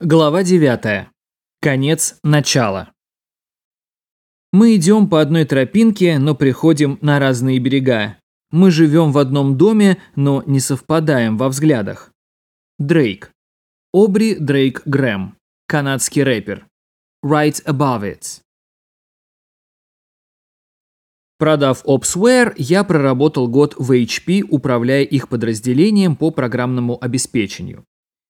Глава 9. Конец начала. Мы идем по одной тропинке, но приходим на разные берега. Мы живем в одном доме, но не совпадаем во взглядах. Дрейк. Обри Дрейк Грэм. Канадский рэпер. Right above it. Продав Opsware, я проработал год в HP, управляя их подразделением по программному обеспечению.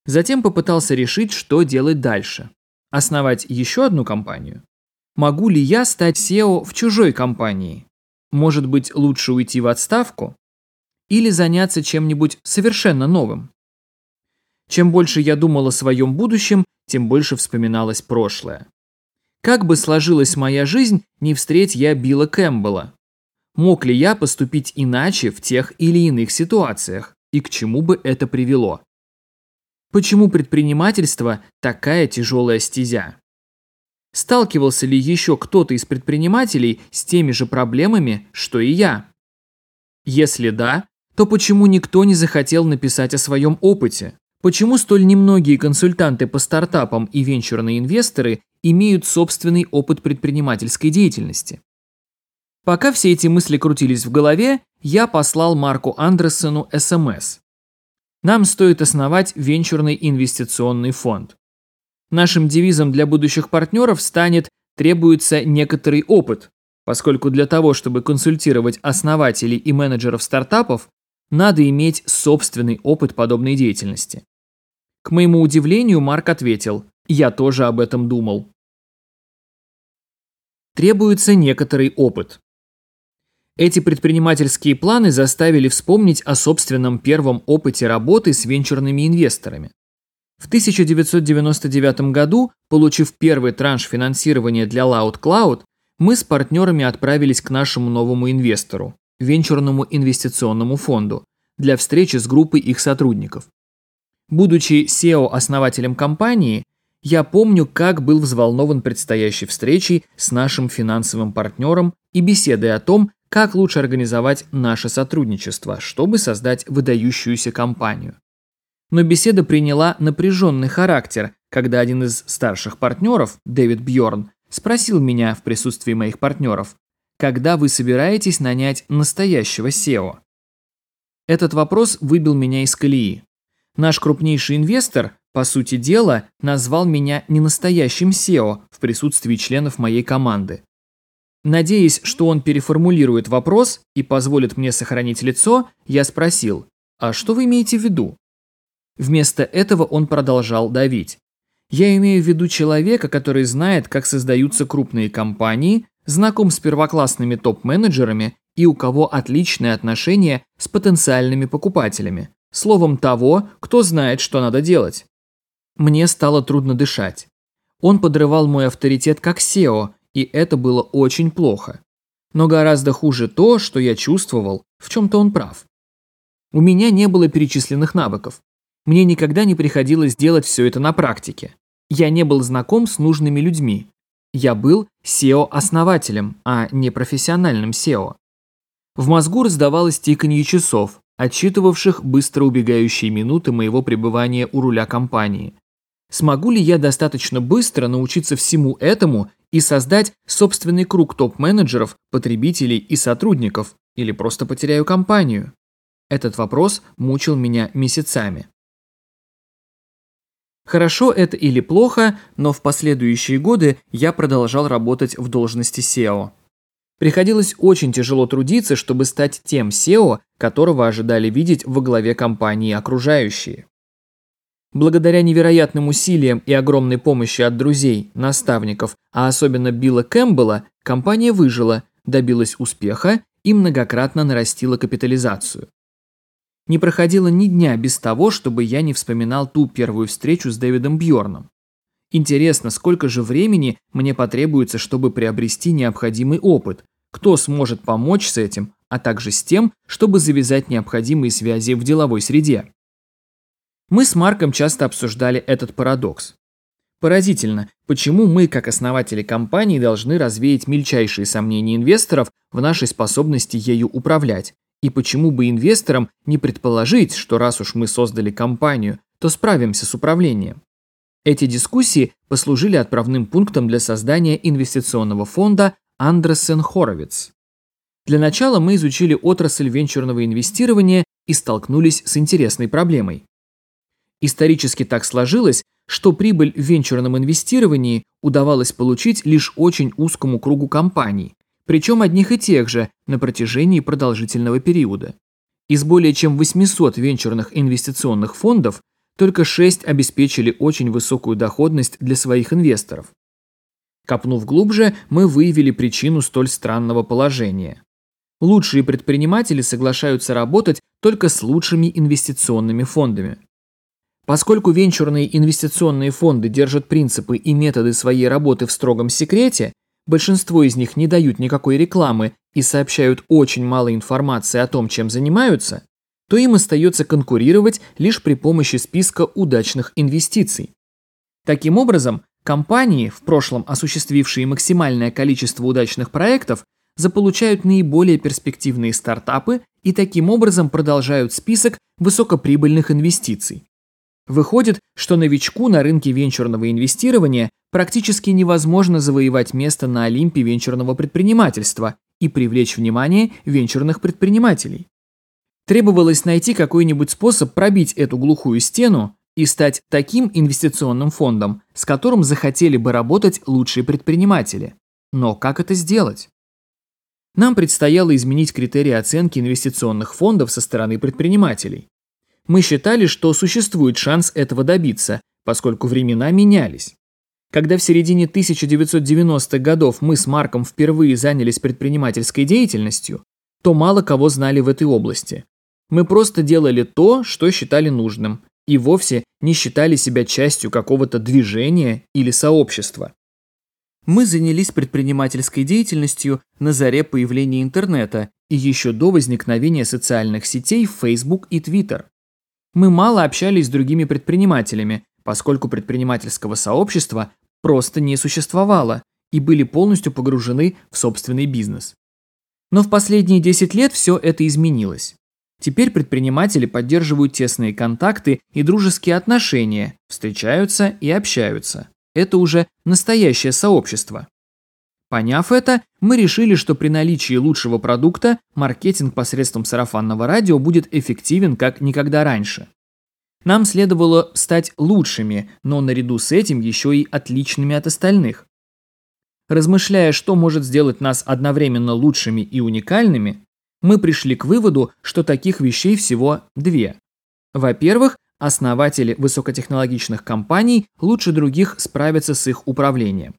Затем попытался решить, что делать дальше. Основать еще одну компанию? Могу ли я стать SEO в чужой компании? Может быть, лучше уйти в отставку? Или заняться чем-нибудь совершенно новым? Чем больше я думал о своем будущем, тем больше вспоминалось прошлое. Как бы сложилась моя жизнь, не встреть я Билла Кэмпбелла. Мог ли я поступить иначе в тех или иных ситуациях, и к чему бы это привело? Почему предпринимательство такая тяжелая стезя? Сталкивался ли еще кто-то из предпринимателей с теми же проблемами, что и я? Если да, то почему никто не захотел написать о своем опыте? Почему столь немногие консультанты по стартапам и венчурные инвесторы имеют собственный опыт предпринимательской деятельности? Пока все эти мысли крутились в голове, я послал Марку Андерсону СМС. Нам стоит основать венчурный инвестиционный фонд. Нашим девизом для будущих партнеров станет «требуется некоторый опыт», поскольку для того, чтобы консультировать основателей и менеджеров стартапов, надо иметь собственный опыт подобной деятельности. К моему удивлению, Марк ответил, я тоже об этом думал. Требуется некоторый опыт. Эти предпринимательские планы заставили вспомнить о собственном первом опыте работы с венчурными инвесторами. В 1999 году, получив первый транш финансирования для Loud Cloud, мы с партнерами отправились к нашему новому инвестору, венчурному инвестиционному фонду, для встречи с группой их сотрудников. Будучи SEO-основателем компании, я помню, как был взволнован предстоящей встречей с нашим финансовым партнером и беседой о том, как лучше организовать наше сотрудничество, чтобы создать выдающуюся компанию. Но беседа приняла напряженный характер, когда один из старших партнеров, Дэвид Бьорн, спросил меня в присутствии моих партнеров, когда вы собираетесь нанять настоящего SEO? Этот вопрос выбил меня из колеи. Наш крупнейший инвестор, по сути дела, назвал меня ненастоящим SEO в присутствии членов моей команды. Надеясь, что он переформулирует вопрос и позволит мне сохранить лицо, я спросил, а что вы имеете в виду? Вместо этого он продолжал давить. Я имею в виду человека, который знает, как создаются крупные компании, знаком с первоклассными топ-менеджерами и у кого отличные отношения с потенциальными покупателями. Словом, того, кто знает, что надо делать. Мне стало трудно дышать. Он подрывал мой авторитет как SEO, и это было очень плохо. Но гораздо хуже то, что я чувствовал, в чем-то он прав. У меня не было перечисленных навыков. Мне никогда не приходилось делать все это на практике. Я не был знаком с нужными людьми. Я был SEO-основателем, а не профессиональным SEO. В мозгу раздавалось тиканье часов, отсчитывавших быстро убегающие минуты моего пребывания у руля компании. Смогу ли я достаточно быстро научиться всему этому и создать собственный круг топ-менеджеров, потребителей и сотрудников, или просто потеряю компанию? Этот вопрос мучил меня месяцами. Хорошо это или плохо, но в последующие годы я продолжал работать в должности SEO. Приходилось очень тяжело трудиться, чтобы стать тем SEO, которого ожидали видеть во главе компании окружающие. Благодаря невероятным усилиям и огромной помощи от друзей, наставников, а особенно Билла Кэмпбелла, компания выжила, добилась успеха и многократно нарастила капитализацию. Не проходило ни дня без того, чтобы я не вспоминал ту первую встречу с Дэвидом Бьорном. Интересно, сколько же времени мне потребуется, чтобы приобрести необходимый опыт, кто сможет помочь с этим, а также с тем, чтобы завязать необходимые связи в деловой среде. Мы с Марком часто обсуждали этот парадокс. Поразительно, почему мы, как основатели компании, должны развеять мельчайшие сомнения инвесторов в нашей способности ею управлять, и почему бы инвесторам не предположить, что раз уж мы создали компанию, то справимся с управлением. Эти дискуссии послужили отправным пунктом для создания инвестиционного фонда Андресен Хоровиц. Для начала мы изучили отрасль венчурного инвестирования и столкнулись с интересной проблемой. Исторически так сложилось, что прибыль в венчурном инвестировании удавалось получить лишь очень узкому кругу компаний, причем одних и тех же на протяжении продолжительного периода. Из более чем 800 венчурных инвестиционных фондов только 6 обеспечили очень высокую доходность для своих инвесторов. Копнув глубже, мы выявили причину столь странного положения. Лучшие предприниматели соглашаются работать только с лучшими инвестиционными фондами. Поскольку венчурные инвестиционные фонды держат принципы и методы своей работы в строгом секрете, большинство из них не дают никакой рекламы и сообщают очень мало информации о том, чем занимаются, то им остается конкурировать лишь при помощи списка удачных инвестиций. Таким образом, компании, в прошлом осуществившие максимальное количество удачных проектов, заполучают наиболее перспективные стартапы и таким образом продолжают список высокоприбыльных инвестиций. Выходит, что новичку на рынке венчурного инвестирования практически невозможно завоевать место на Олимпе венчурного предпринимательства и привлечь внимание венчурных предпринимателей. Требовалось найти какой-нибудь способ пробить эту глухую стену и стать таким инвестиционным фондом, с которым захотели бы работать лучшие предприниматели. Но как это сделать? Нам предстояло изменить критерии оценки инвестиционных фондов со стороны предпринимателей. Мы считали, что существует шанс этого добиться, поскольку времена менялись. Когда в середине 1990-х годов мы с Марком впервые занялись предпринимательской деятельностью, то мало кого знали в этой области. Мы просто делали то, что считали нужным, и вовсе не считали себя частью какого-то движения или сообщества. Мы занялись предпринимательской деятельностью на заре появления интернета и еще до возникновения социальных сетей Facebook и Twitter мы мало общались с другими предпринимателями, поскольку предпринимательского сообщества просто не существовало и были полностью погружены в собственный бизнес. Но в последние 10 лет все это изменилось. Теперь предприниматели поддерживают тесные контакты и дружеские отношения, встречаются и общаются. Это уже настоящее сообщество. Поняв это, мы решили, что при наличии лучшего продукта маркетинг посредством сарафанного радио будет эффективен как никогда раньше. Нам следовало стать лучшими, но наряду с этим еще и отличными от остальных. Размышляя, что может сделать нас одновременно лучшими и уникальными, мы пришли к выводу, что таких вещей всего две. Во-первых, основатели высокотехнологичных компаний лучше других справятся с их управлением.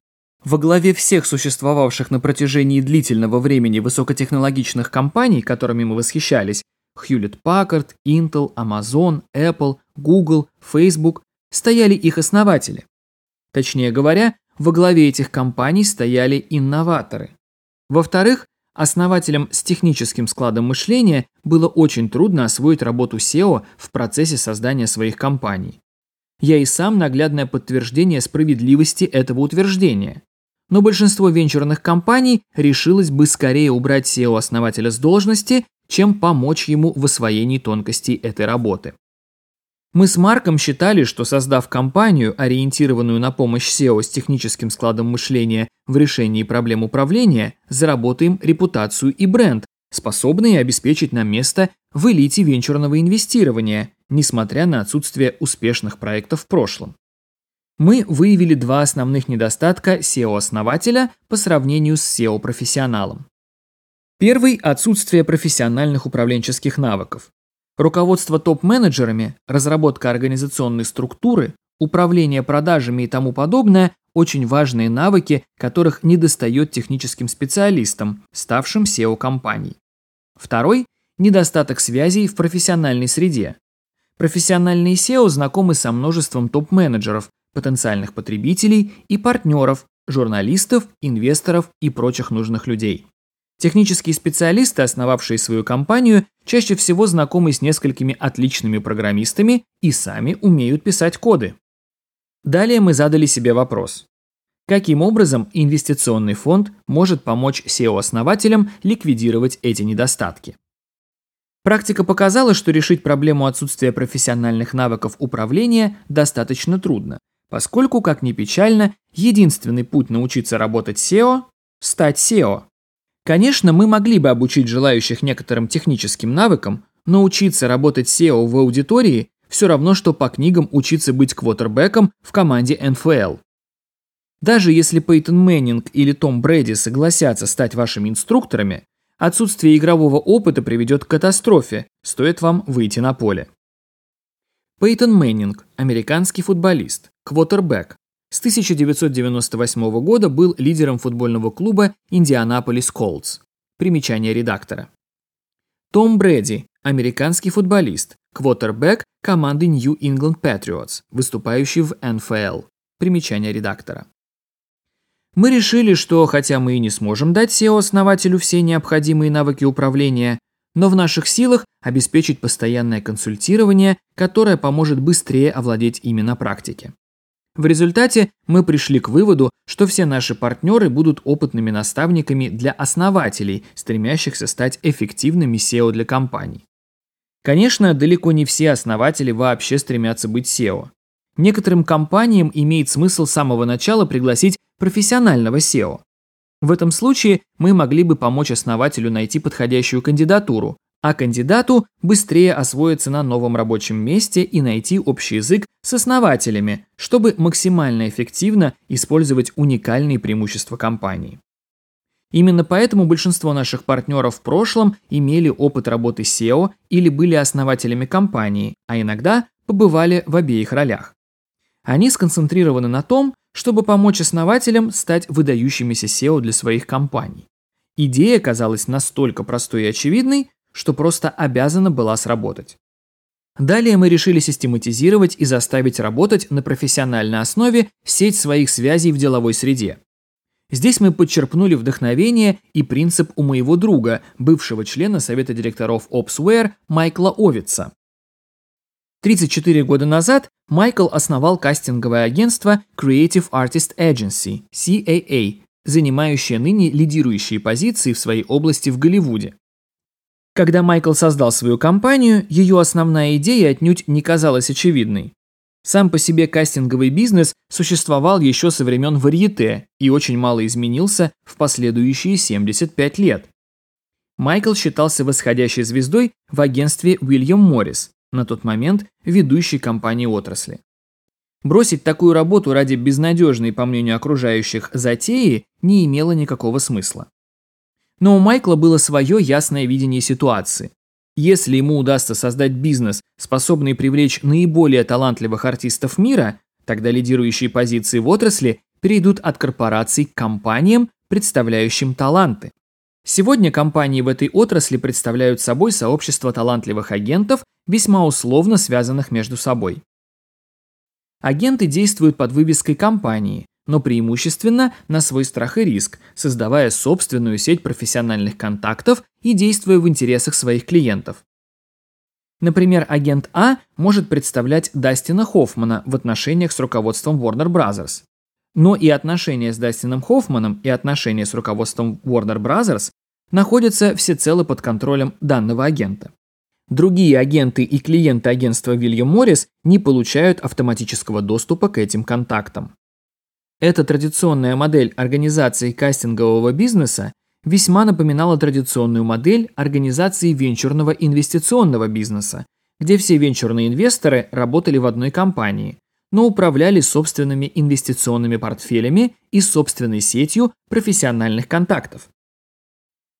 Во главе всех существовавших на протяжении длительного времени высокотехнологичных компаний, которыми мы восхищались, Hewlett Packard, Intel, Amazon, Apple, Google, Facebook, стояли их основатели. Точнее говоря, во главе этих компаний стояли инноваторы. Во-вторых, основателям с техническим складом мышления было очень трудно освоить работу SEO в процессе создания своих компаний. Я и сам наглядное подтверждение справедливости этого утверждения но большинство венчурных компаний решилось бы скорее убрать SEO-основателя с должности, чем помочь ему в освоении тонкостей этой работы. Мы с Марком считали, что создав компанию, ориентированную на помощь SEO с техническим складом мышления в решении проблем управления, заработаем репутацию и бренд, способные обеспечить нам место в элите венчурного инвестирования, несмотря на отсутствие успешных проектов в прошлом мы выявили два основных недостатка SEO-основателя по сравнению с SEO-профессионалом. Первый – отсутствие профессиональных управленческих навыков. Руководство топ-менеджерами, разработка организационной структуры, управление продажами и тому подобное – очень важные навыки, которых недостает техническим специалистам, ставшим SEO-компаний. Второй – недостаток связей в профессиональной среде. Профессиональные SEO знакомы со множеством топ-менеджеров, потенциальных потребителей и партнеров, журналистов, инвесторов и прочих нужных людей. Технические специалисты, основавшие свою компанию, чаще всего знакомы с несколькими отличными программистами и сами умеют писать коды. Далее мы задали себе вопрос. Каким образом инвестиционный фонд может помочь SEO-основателям ликвидировать эти недостатки? Практика показала, что решить проблему отсутствия профессиональных навыков управления достаточно трудно, поскольку, как ни печально, единственный путь научиться работать SEO – стать SEO. Конечно, мы могли бы обучить желающих некоторым техническим навыкам, но учиться работать CEO в аудитории все равно, что по книгам учиться быть квотербеком в команде НФЛ. Даже если Пейтон Мэннинг или Том Брэди согласятся стать вашими инструкторами, отсутствие игрового опыта приведет к катастрофе, стоит вам выйти на поле. Пейтон Мэннинг, американский футболист, квотербек, с 1998 года был лидером футбольного клуба Индианаполис Колдс. Примечание редактора. Том Брэди, американский футболист, квотербек команды New England Patriots, выступающий в НФЛ. Примечание редактора. Мы решили, что хотя мы и не сможем дать SEO-основателю все необходимые навыки управления, но в наших силах обеспечить постоянное консультирование, которое поможет быстрее овладеть ими на практике. В результате мы пришли к выводу, что все наши партнеры будут опытными наставниками для основателей, стремящихся стать эффективными SEO для компаний. Конечно, далеко не все основатели вообще стремятся быть SEO. Некоторым компаниям имеет смысл с самого начала пригласить профессионального SEO. В этом случае мы могли бы помочь основателю найти подходящую кандидатуру, а кандидату быстрее освоиться на новом рабочем месте и найти общий язык с основателями, чтобы максимально эффективно использовать уникальные преимущества компании. Именно поэтому большинство наших партнеров в прошлом имели опыт работы SEO или были основателями компании, а иногда побывали в обеих ролях. Они сконцентрированы на том, чтобы помочь основателям стать выдающимися SEO для своих компаний. Идея казалась настолько простой и очевидной, что просто обязана была сработать. Далее мы решили систематизировать и заставить работать на профессиональной основе сеть своих связей в деловой среде. Здесь мы подчерпнули вдохновение и принцип у моего друга, бывшего члена совета директоров Opsware Майкла Овица. 34 года назад Майкл основал кастинговое агентство Creative Artist Agency, CAA, занимающее ныне лидирующие позиции в своей области в Голливуде. Когда Майкл создал свою компанию, ее основная идея отнюдь не казалась очевидной. Сам по себе кастинговый бизнес существовал еще со времен варьете и очень мало изменился в последующие 75 лет. Майкл считался восходящей звездой в агентстве Уильям Моррис, на тот момент ведущей компании отрасли. Бросить такую работу ради безнадежной, по мнению окружающих, затеи не имело никакого смысла. Но у Майкла было свое ясное видение ситуации. Если ему удастся создать бизнес, способный привлечь наиболее талантливых артистов мира, тогда лидирующие позиции в отрасли перейдут от корпораций к компаниям, представляющим таланты. Сегодня компании в этой отрасли представляют собой сообщество талантливых агентов, весьма условно связанных между собой. Агенты действуют под вывеской компании, но преимущественно на свой страх и риск, создавая собственную сеть профессиональных контактов и действуя в интересах своих клиентов. Например, агент А может представлять Дастина Хоффмана в отношениях с руководством Warner Bros. Но и отношения с Дастином Хоффманом и отношения с руководством Warner Bros. находятся всецело под контролем данного агента. Другие агенты и клиенты агентства William Morris не получают автоматического доступа к этим контактам. Эта традиционная модель организации кастингового бизнеса весьма напоминала традиционную модель организации венчурного инвестиционного бизнеса, где все венчурные инвесторы работали в одной компании, но управляли собственными инвестиционными портфелями и собственной сетью профессиональных контактов.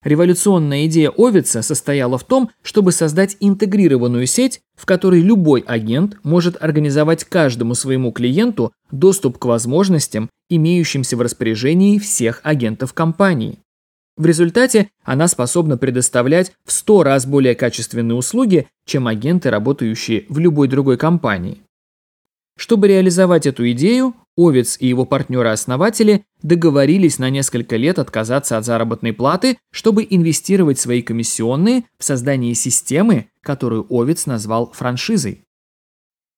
Революционная идея Овица состояла в том, чтобы создать интегрированную сеть, в которой любой агент может организовать каждому своему клиенту доступ к возможностям, имеющимся в распоряжении всех агентов компании. В результате она способна предоставлять в 100 раз более качественные услуги, чем агенты, работающие в любой другой компании. Чтобы реализовать эту идею, Овец и его партнеры-основатели договорились на несколько лет отказаться от заработной платы, чтобы инвестировать свои комиссионные в создание системы, которую Овец назвал франшизой.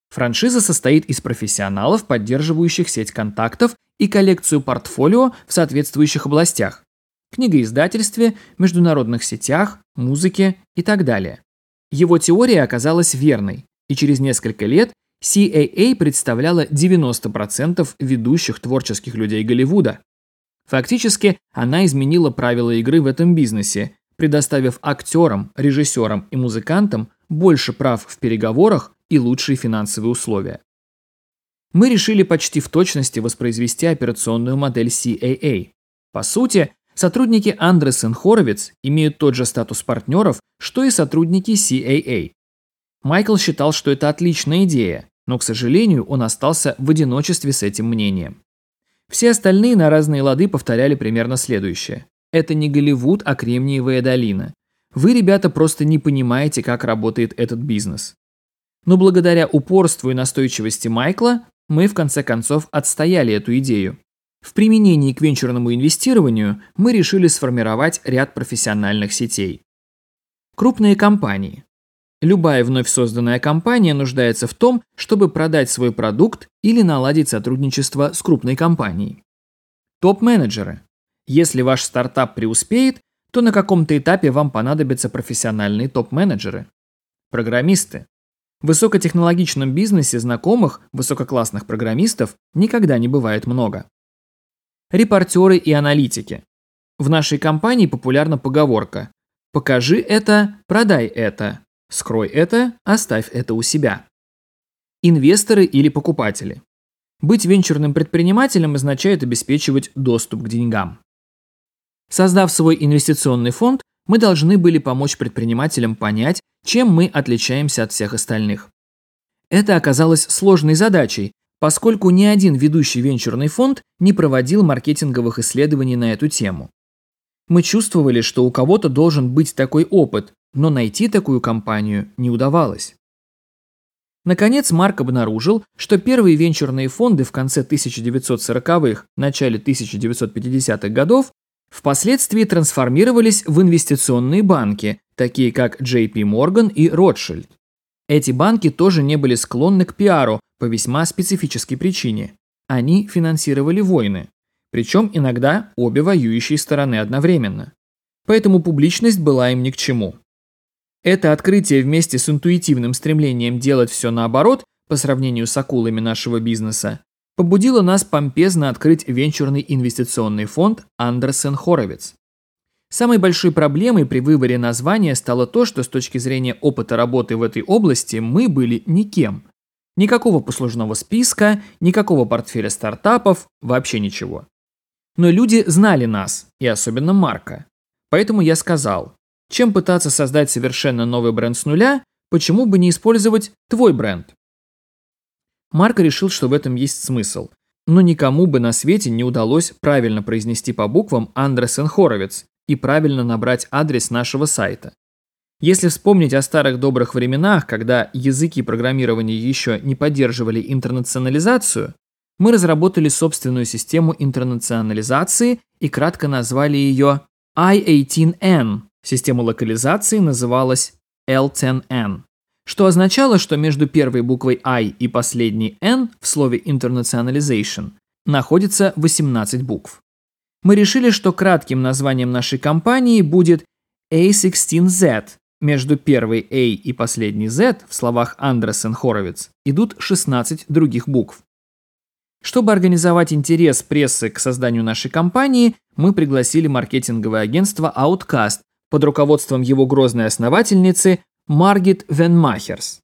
Франшиза состоит из профессионалов, поддерживающих сеть контактов и коллекцию портфолио в соответствующих областях – книгоиздательстве, международных сетях, музыке и так далее. Его теория оказалась верной, и через несколько лет CAA представляла 90% ведущих творческих людей Голливуда. Фактически, она изменила правила игры в этом бизнесе, предоставив актерам, режиссерам и музыкантам больше прав в переговорах и лучшие финансовые условия. Мы решили почти в точности воспроизвести операционную модель CAA. По сути, сотрудники Андресен Хоровиц имеют тот же статус партнеров, что и сотрудники CAA. Майкл считал, что это отличная идея, но, к сожалению, он остался в одиночестве с этим мнением. Все остальные на разные лады повторяли примерно следующее. Это не Голливуд, а Кремниевая долина. Вы, ребята, просто не понимаете, как работает этот бизнес. Но благодаря упорству и настойчивости Майкла мы в конце концов отстояли эту идею. В применении к венчурному инвестированию мы решили сформировать ряд профессиональных сетей. Крупные компании. Любая вновь созданная компания нуждается в том, чтобы продать свой продукт или наладить сотрудничество с крупной компанией. Топ-менеджеры. Если ваш стартап преуспеет, то на каком-то этапе вам понадобятся профессиональные топ-менеджеры. Программисты. В высокотехнологичном бизнесе знакомых высококлассных программистов никогда не бывает много. Репортеры и аналитики. В нашей компании популярна поговорка «покажи это, продай это». Скрой это, оставь это у себя. Инвесторы или покупатели. Быть венчурным предпринимателем означает обеспечивать доступ к деньгам. Создав свой инвестиционный фонд, мы должны были помочь предпринимателям понять, чем мы отличаемся от всех остальных. Это оказалось сложной задачей, поскольку ни один ведущий венчурный фонд не проводил маркетинговых исследований на эту тему. Мы чувствовали, что у кого-то должен быть такой опыт, но найти такую компанию не удавалось. Наконец, Марк обнаружил, что первые венчурные фонды в конце 1940-х, начале 1950-х годов впоследствии трансформировались в инвестиционные банки, такие как JP Morgan и Rothschild. Эти банки тоже не были склонны к пиару по весьма специфической причине. Они финансировали войны, причем иногда обе воюющие стороны одновременно. Поэтому публичность была им ни к чему. Это открытие вместе с интуитивным стремлением делать все наоборот по сравнению с акулами нашего бизнеса побудило нас помпезно открыть венчурный инвестиционный фонд Андерсен Хоровиц. Самой большой проблемой при выборе названия стало то, что с точки зрения опыта работы в этой области мы были никем. Никакого послужного списка, никакого портфеля стартапов, вообще ничего. Но люди знали нас, и особенно Марка. Поэтому я сказал, чем пытаться создать совершенно новый бренд с нуля, почему бы не использовать твой бренд? Марк решил, что в этом есть смысл, но никому бы на свете не удалось правильно произнести по буквам Андресен Хоровец и правильно набрать адрес нашего сайта. Если вспомнить о старых добрых временах, когда языки программирования еще не поддерживали интернационализацию, мы разработали собственную систему интернационализации и кратко назвали ее I-18N Система локализации называлась L10N, что означало, что между первой буквой I и последней N в слове Internationalization находится 18 букв. Мы решили, что кратким названием нашей компании будет A16Z. Между первой A и последней Z в словах Андресен Хоровиц идут 16 других букв. Чтобы организовать интерес прессы к созданию нашей компании, мы пригласили маркетинговое агентство Outcast, под руководством его грозной основательницы Маргит Венмахерс.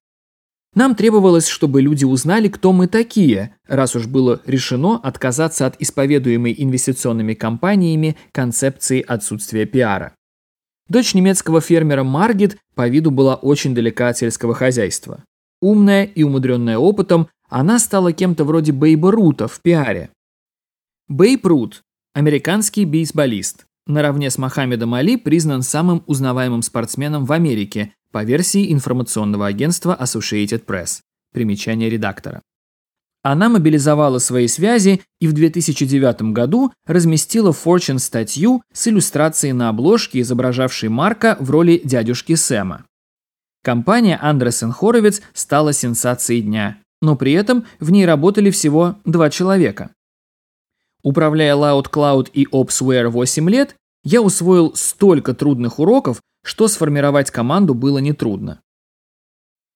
Нам требовалось, чтобы люди узнали, кто мы такие, раз уж было решено отказаться от исповедуемой инвестиционными компаниями концепции отсутствия пиара. Дочь немецкого фермера Маргит по виду была очень далека от сельского хозяйства. Умная и умудренная опытом, она стала кем-то вроде Бейба Рута в пиаре. Бейб Рут – американский бейсболист, наравне с Мохаммедом Али признан самым узнаваемым спортсменом в Америке по версии информационного агентства Associated Press. Примечание редактора. Она мобилизовала свои связи и в 2009 году разместила Fortune статью с иллюстрацией на обложке, изображавшей Марка в роли дядюшки Сэма. Компания Андресен Хоровиц стала сенсацией дня, но при этом в ней работали всего два человека. Управляя Loud Cloud и OpsWare 8 лет, я усвоил столько трудных уроков, что сформировать команду было нетрудно.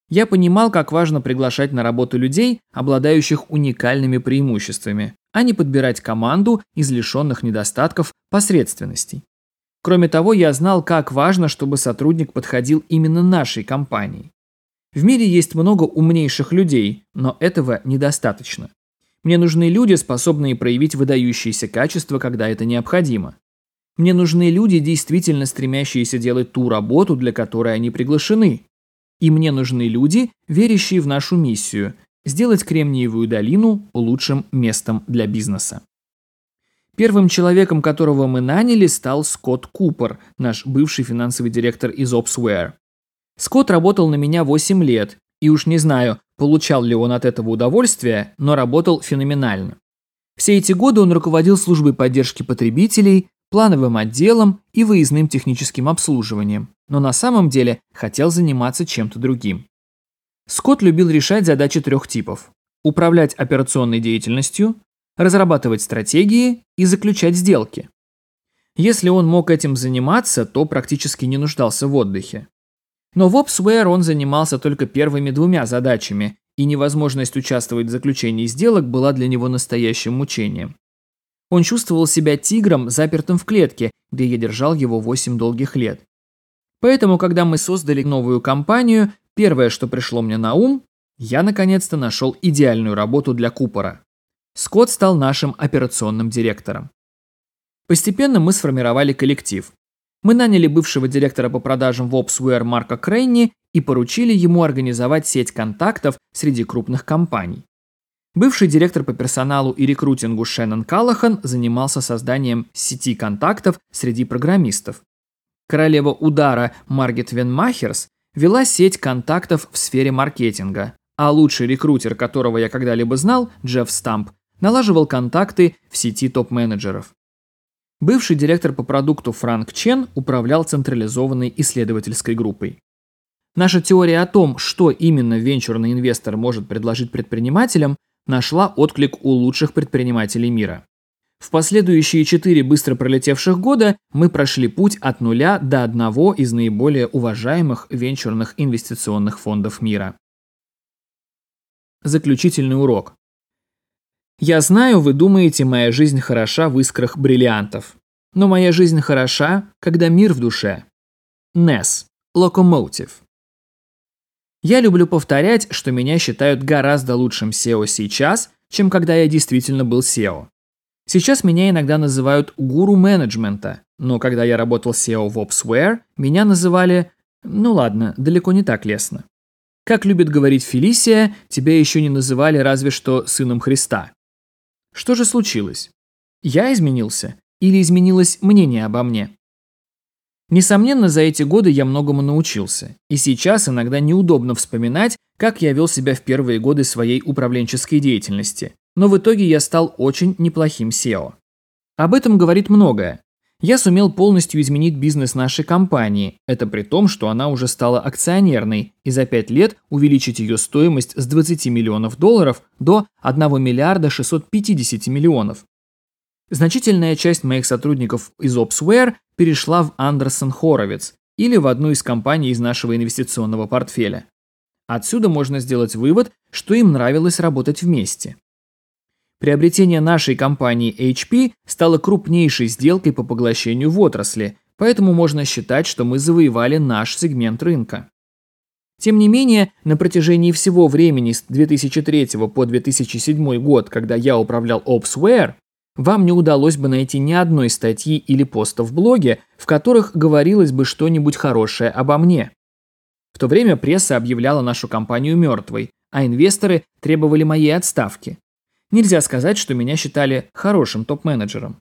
Я понимал, как важно приглашать на работу людей, обладающих уникальными преимуществами, а не подбирать команду из лишенных недостатков посредственностей. Кроме того, я знал, как важно, чтобы сотрудник подходил именно нашей компании. В мире есть много умнейших людей, но этого недостаточно. Мне нужны люди, способные проявить выдающиеся качества, когда это необходимо. Мне нужны люди, действительно стремящиеся делать ту работу, для которой они приглашены. И мне нужны люди, верящие в нашу миссию – сделать Кремниевую долину лучшим местом для бизнеса. Первым человеком, которого мы наняли, стал Скотт Купер, наш бывший финансовый директор из Opsware. Скотт работал на меня 8 лет, и уж не знаю, получал ли он от этого удовольствие, но работал феноменально. Все эти годы он руководил службой поддержки потребителей, плановым отделом и выездным техническим обслуживанием, но на самом деле хотел заниматься чем-то другим. Скотт любил решать задачи трех типов – управлять операционной деятельностью, разрабатывать стратегии и заключать сделки. Если он мог этим заниматься, то практически не нуждался в отдыхе. Но в Opsware он занимался только первыми двумя задачами, и невозможность участвовать в заключении сделок была для него настоящим мучением. Он чувствовал себя тигром, запертым в клетке, где я держал его 8 долгих лет. Поэтому, когда мы создали новую компанию, первое, что пришло мне на ум, я наконец-то нашел идеальную работу для Купора. Скотт стал нашим операционным директором. Постепенно мы сформировали коллектив. Мы наняли бывшего директора по продажам в Opsware Марка Крейни и поручили ему организовать сеть контактов среди крупных компаний. Бывший директор по персоналу и рекрутингу Шеннон Каллахан занимался созданием сети контактов среди программистов. Королева удара Маргет Венмахерс вела сеть контактов в сфере маркетинга, а лучший рекрутер, которого я когда-либо знал, Джефф Стамп, налаживал контакты в сети топ-менеджеров. Бывший директор по продукту Франк Чен управлял централизованной исследовательской группой. Наша теория о том, что именно венчурный инвестор может предложить предпринимателям, нашла отклик у лучших предпринимателей мира. В последующие четыре быстро пролетевших года мы прошли путь от нуля до одного из наиболее уважаемых венчурных инвестиционных фондов мира. Заключительный урок. Я знаю, вы думаете, моя жизнь хороша в искрах бриллиантов. Но моя жизнь хороша, когда мир в душе. Нес. Locomotive. Я люблю повторять, что меня считают гораздо лучшим SEO сейчас, чем когда я действительно был SEO. Сейчас меня иногда называют гуру менеджмента, но когда я работал SEO в Opsware, меня называли, ну ладно, далеко не так лестно. Как любит говорить Фелисия, тебя еще не называли разве что сыном Христа. Что же случилось? Я изменился или изменилось мнение обо мне? Несомненно, за эти годы я многому научился, и сейчас иногда неудобно вспоминать, как я вел себя в первые годы своей управленческой деятельности, но в итоге я стал очень неплохим SEO. Об этом говорит многое. Я сумел полностью изменить бизнес нашей компании, это при том, что она уже стала акционерной, и за 5 лет увеличить ее стоимость с 20 миллионов долларов до 1 миллиарда 650 миллионов. Значительная часть моих сотрудников из Opsware перешла в Андерсон Хоровиц или в одну из компаний из нашего инвестиционного портфеля. Отсюда можно сделать вывод, что им нравилось работать вместе. Приобретение нашей компании HP стало крупнейшей сделкой по поглощению в отрасли, поэтому можно считать, что мы завоевали наш сегмент рынка. Тем не менее, на протяжении всего времени с 2003 по 2007 год, когда я управлял Opsware, вам не удалось бы найти ни одной статьи или поста в блоге, в которых говорилось бы что-нибудь хорошее обо мне. В то время пресса объявляла нашу компанию мертвой, а инвесторы требовали моей отставки. Нельзя сказать, что меня считали хорошим топ-менеджером.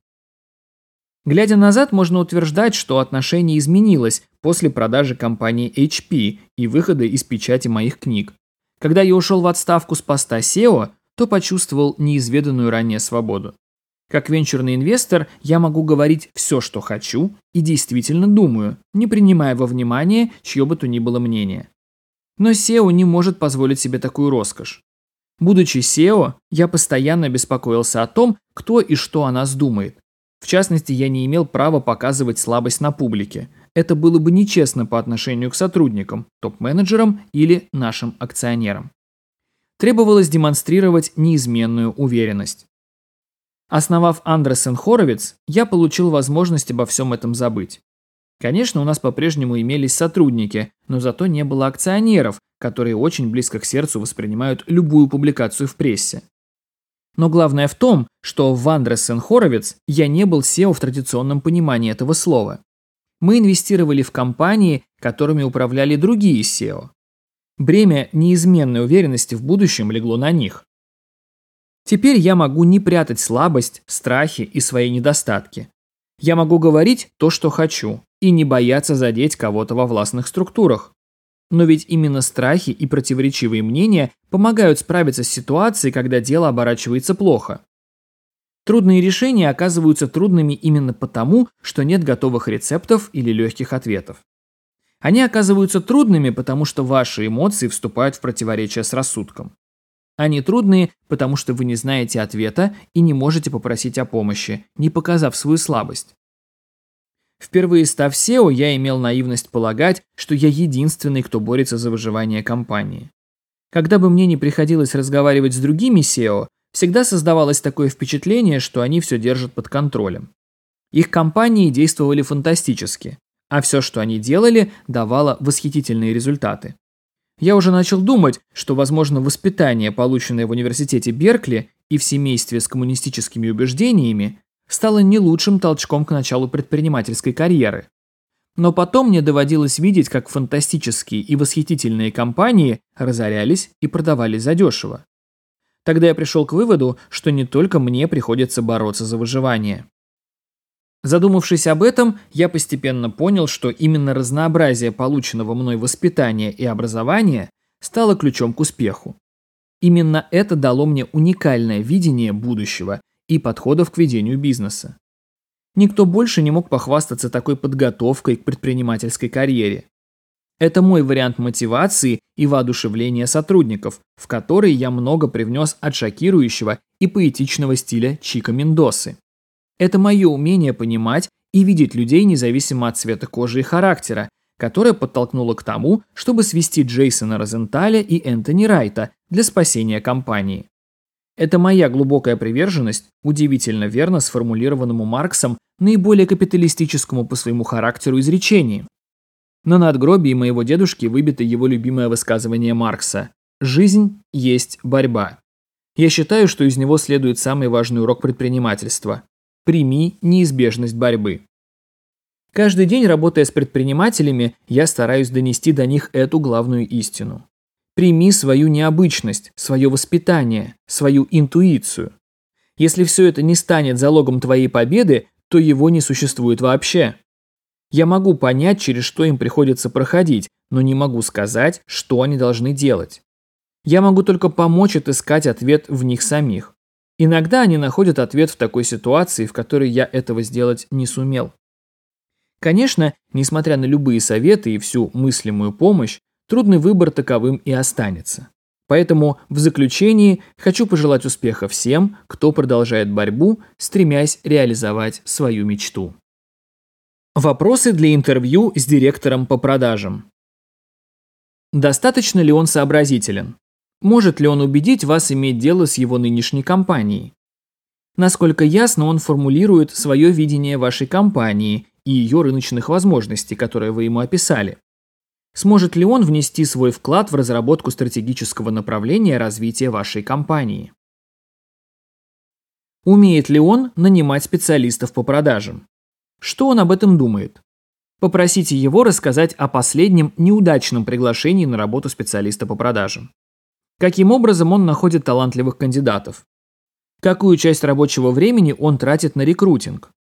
Глядя назад, можно утверждать, что отношение изменилось после продажи компании HP и выхода из печати моих книг. Когда я ушел в отставку с поста SEO, то почувствовал неизведанную ранее свободу. Как венчурный инвестор я могу говорить все, что хочу и действительно думаю, не принимая во внимание чье бы то ни было мнение. Но SEO не может позволить себе такую роскошь. Будучи SEO, я постоянно беспокоился о том, кто и что о нас думает. В частности, я не имел права показывать слабость на публике. это было бы нечестно по отношению к сотрудникам, топ-менеджерам или нашим акционерам. Требовалось демонстрировать неизменную уверенность. Основав Андресен Хоровиц, я получил возможность обо всем этом забыть. Конечно, у нас по-прежнему имелись сотрудники, но зато не было акционеров, которые очень близко к сердцу воспринимают любую публикацию в прессе. Но главное в том, что в Андресен Хоровиц я не был SEO в традиционном понимании этого слова. Мы инвестировали в компании, которыми управляли другие SEO. Бремя неизменной уверенности в будущем легло на них. Теперь я могу не прятать слабость, страхи и свои недостатки. Я могу говорить то, что хочу, и не бояться задеть кого-то во властных структурах. Но ведь именно страхи и противоречивые мнения помогают справиться с ситуацией, когда дело оборачивается плохо. Трудные решения оказываются трудными именно потому, что нет готовых рецептов или легких ответов. Они оказываются трудными, потому что ваши эмоции вступают в противоречие с рассудком. Они трудные, потому что вы не знаете ответа и не можете попросить о помощи, не показав свою слабость. Впервые став SEO, я имел наивность полагать, что я единственный, кто борется за выживание компании. Когда бы мне не приходилось разговаривать с другими SEO, всегда создавалось такое впечатление, что они все держат под контролем. Их компании действовали фантастически, а все, что они делали, давало восхитительные результаты. Я уже начал думать, что, возможно, воспитание, полученное в университете Беркли и в семействе с коммунистическими убеждениями, стало не лучшим толчком к началу предпринимательской карьеры. Но потом мне доводилось видеть, как фантастические и восхитительные компании разорялись и продавались задешево. Тогда я пришел к выводу, что не только мне приходится бороться за выживание. Задумавшись об этом, я постепенно понял, что именно разнообразие полученного мной воспитания и образования стало ключом к успеху. Именно это дало мне уникальное видение будущего и подходов к ведению бизнеса. Никто больше не мог похвастаться такой подготовкой к предпринимательской карьере. Это мой вариант мотивации и воодушевления сотрудников, в который я много привнес от шокирующего и поэтичного стиля Чика Мендосы. Это мое умение понимать и видеть людей независимо от цвета кожи и характера, которое подтолкнуло к тому, чтобы свести Джейсона Розенталя и Энтони Райта для спасения компании. Это моя глубокая приверженность удивительно верно сформулированному Марксом наиболее капиталистическому по своему характеру изречению. На надгробии моего дедушки выбито его любимое высказывание Маркса «Жизнь есть борьба». Я считаю, что из него следует самый важный урок предпринимательства. Прими неизбежность борьбы. Каждый день, работая с предпринимателями, я стараюсь донести до них эту главную истину. Прими свою необычность, свое воспитание, свою интуицию. Если все это не станет залогом твоей победы, то его не существует вообще. Я могу понять, через что им приходится проходить, но не могу сказать, что они должны делать. Я могу только помочь отыскать ответ в них самих. Иногда они находят ответ в такой ситуации, в которой я этого сделать не сумел. Конечно, несмотря на любые советы и всю мыслимую помощь, трудный выбор таковым и останется. Поэтому в заключении хочу пожелать успеха всем, кто продолжает борьбу, стремясь реализовать свою мечту. Вопросы для интервью с директором по продажам. Достаточно ли он сообразителен? Может ли он убедить вас иметь дело с его нынешней компанией? Насколько ясно он формулирует свое видение вашей компании и ее рыночных возможностей, которые вы ему описали? Сможет ли он внести свой вклад в разработку стратегического направления развития вашей компании? Умеет ли он нанимать специалистов по продажам? Что он об этом думает? Попросите его рассказать о последнем неудачном приглашении на работу специалиста по продажам. Каким образом он находит талантливых кандидатов? Какую часть рабочего времени он тратит на рекрутинг?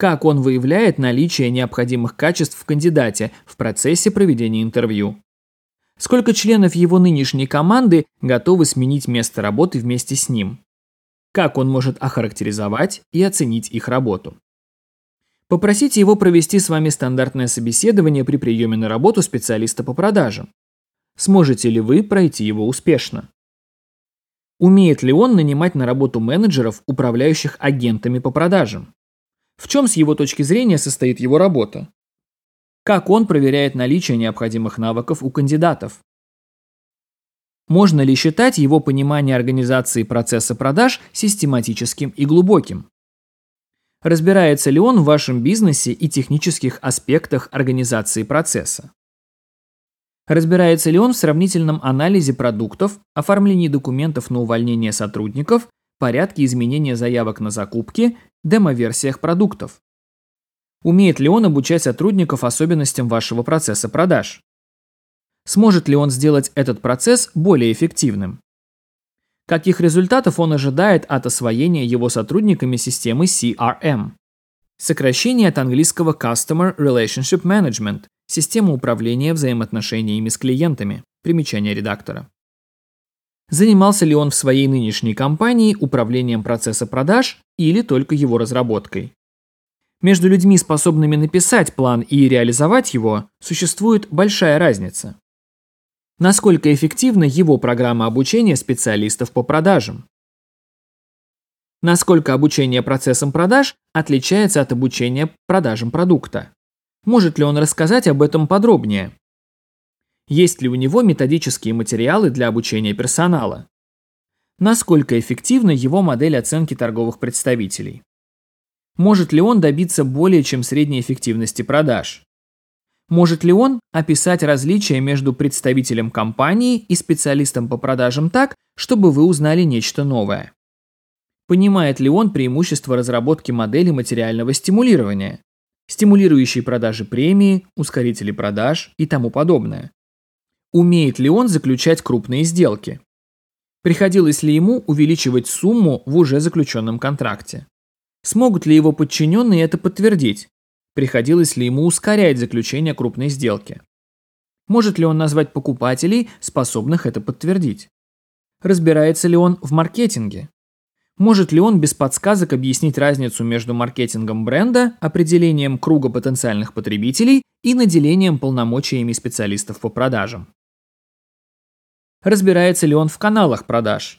Как он выявляет наличие необходимых качеств в кандидате в процессе проведения интервью. Сколько членов его нынешней команды готовы сменить место работы вместе с ним? Как он может охарактеризовать и оценить их работу? Попросите его провести с вами стандартное собеседование при приеме на работу специалиста по продажам. Сможете ли вы пройти его успешно? Умеет ли он нанимать на работу менеджеров, управляющих агентами по продажам? В чем с его точки зрения состоит его работа? Как он проверяет наличие необходимых навыков у кандидатов? Можно ли считать его понимание организации процесса продаж систематическим и глубоким? Разбирается ли он в вашем бизнесе и технических аспектах организации процесса? Разбирается ли он в сравнительном анализе продуктов, оформлении документов на увольнение сотрудников, порядке изменения заявок на закупки, демо-версиях продуктов? Умеет ли он обучать сотрудников особенностям вашего процесса продаж? Сможет ли он сделать этот процесс более эффективным? Каких результатов он ожидает от освоения его сотрудниками системы CRM? Сокращение от английского Customer Relationship Management – система управления взаимоотношениями с клиентами. Примечание редактора. Занимался ли он в своей нынешней компании управлением процесса продаж или только его разработкой? Между людьми, способными написать план и реализовать его, существует большая разница. Насколько эффективна его программа обучения специалистов по продажам? Насколько обучение процессам продаж отличается от обучения продажам продукта? Может ли он рассказать об этом подробнее? Есть ли у него методические материалы для обучения персонала? Насколько эффективна его модель оценки торговых представителей? Может ли он добиться более чем средней эффективности продаж? Может ли он описать различия между представителем компании и специалистом по продажам так, чтобы вы узнали нечто новое? Понимает ли он преимущества разработки модели материального стимулирования, стимулирующие продажи премии, ускорители продаж и тому подобное? Умеет ли он заключать крупные сделки? Приходилось ли ему увеличивать сумму в уже заключенном контракте? Смогут ли его подчиненные это подтвердить? Приходилось ли ему ускорять заключение крупной сделки? Может ли он назвать покупателей, способных это подтвердить? Разбирается ли он в маркетинге? Может ли он без подсказок объяснить разницу между маркетингом бренда, определением круга потенциальных потребителей и наделением полномочиями специалистов по продажам? Разбирается ли он в каналах продаж?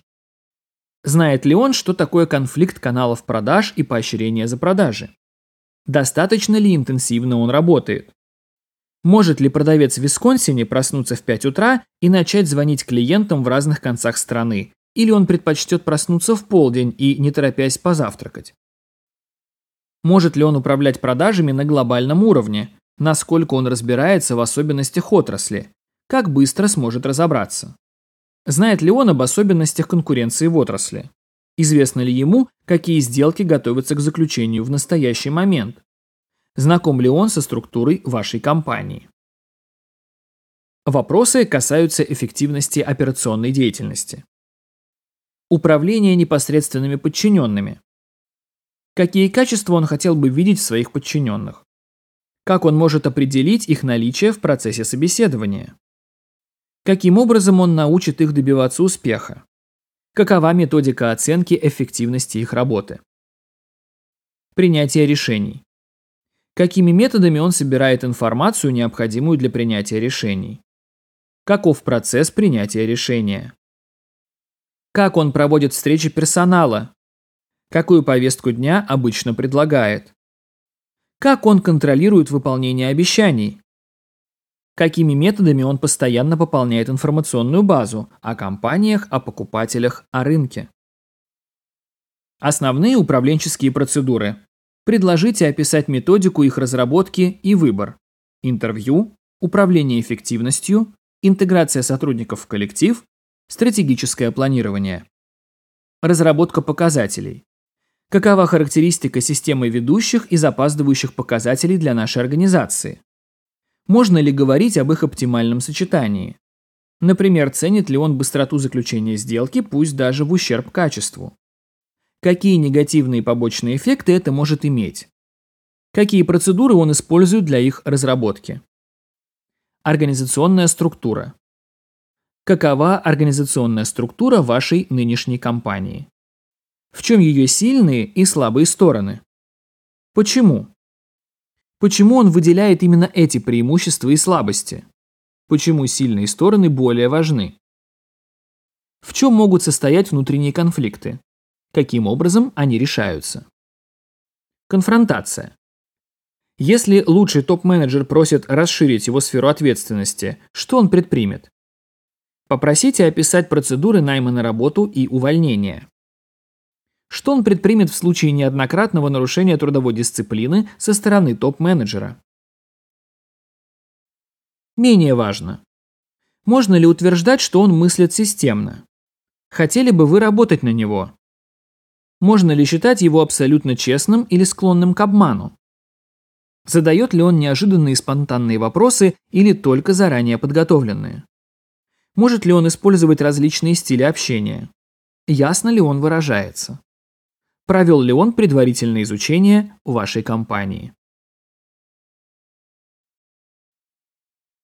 Знает ли он, что такое конфликт каналов продаж и поощрение за продажи? Достаточно ли интенсивно он работает? Может ли продавец в Висконсине проснуться в 5 утра и начать звонить клиентам в разных концах страны? Или он предпочтет проснуться в полдень и, не торопясь, позавтракать? Может ли он управлять продажами на глобальном уровне? Насколько он разбирается в особенностях отрасли? Как быстро сможет разобраться? Знает ли он об особенностях конкуренции в отрасли? Известно ли ему, какие сделки готовятся к заключению в настоящий момент? Знаком ли он со структурой вашей компании? Вопросы касаются эффективности операционной деятельности. Управление непосредственными подчиненными. Какие качества он хотел бы видеть в своих подчиненных? Как он может определить их наличие в процессе собеседования? Каким образом он научит их добиваться успеха? Какова методика оценки эффективности их работы? Принятие решений. Какими методами он собирает информацию, необходимую для принятия решений? Каков процесс принятия решения? Как он проводит встречи персонала? Какую повестку дня обычно предлагает? Как он контролирует выполнение обещаний? Какими методами он постоянно пополняет информационную базу о компаниях, о покупателях, о рынке. Основные управленческие процедуры. Предложите описать методику их разработки и выбор. Интервью, управление эффективностью, интеграция сотрудников в коллектив, стратегическое планирование. Разработка показателей. Какова характеристика системы ведущих и запаздывающих показателей для нашей организации? Можно ли говорить об их оптимальном сочетании? Например, ценит ли он быстроту заключения сделки, пусть даже в ущерб качеству? Какие негативные побочные эффекты это может иметь? Какие процедуры он использует для их разработки? Организационная структура. Какова организационная структура вашей нынешней компании? В чем ее сильные и слабые стороны? Почему? Почему он выделяет именно эти преимущества и слабости? Почему сильные стороны более важны? В чем могут состоять внутренние конфликты? Каким образом они решаются? Конфронтация. Если лучший топ-менеджер просит расширить его сферу ответственности, что он предпримет? Попросите описать процедуры найма на работу и увольнения. Что он предпримет в случае неоднократного нарушения трудовой дисциплины со стороны топ-менеджера? Менее важно. Можно ли утверждать, что он мыслит системно? Хотели бы вы работать на него? Можно ли считать его абсолютно честным или склонным к обману? Задает ли он неожиданные спонтанные вопросы или только заранее подготовленные? Может ли он использовать различные стили общения? Ясно ли он выражается? Провел ли он предварительное изучение вашей компании?